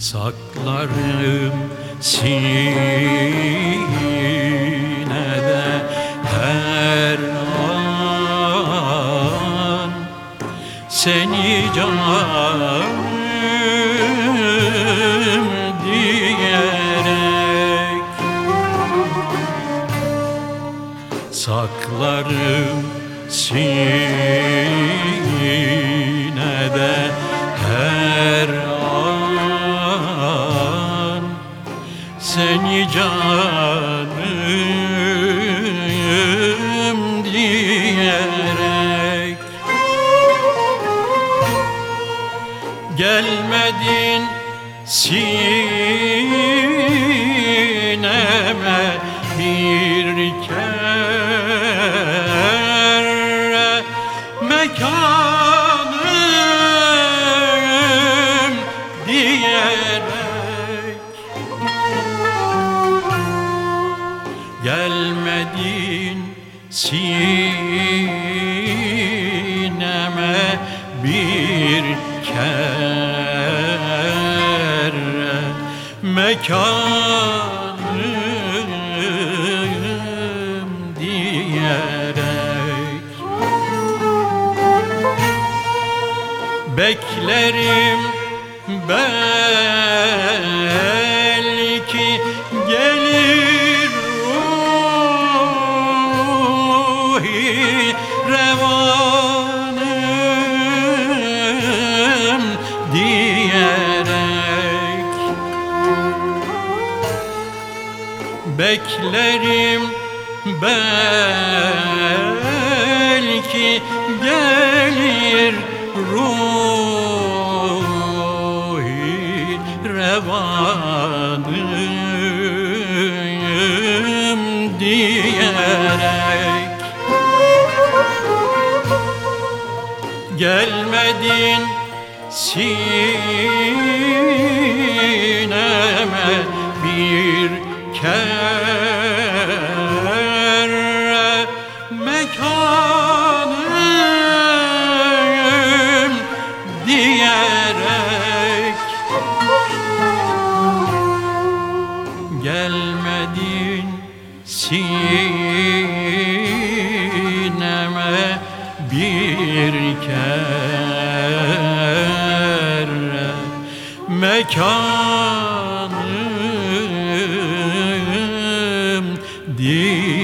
Saklarım sinede her an. Seni canım diyerek Saklarım sinede Seni canım diyerek. Gelmedin sineme sineme bir kere mekanım diyerek Beklerim belki Belki gelir ruhi revanım diyerek. Gelmedin sineme bir kere bir kere mekanım diye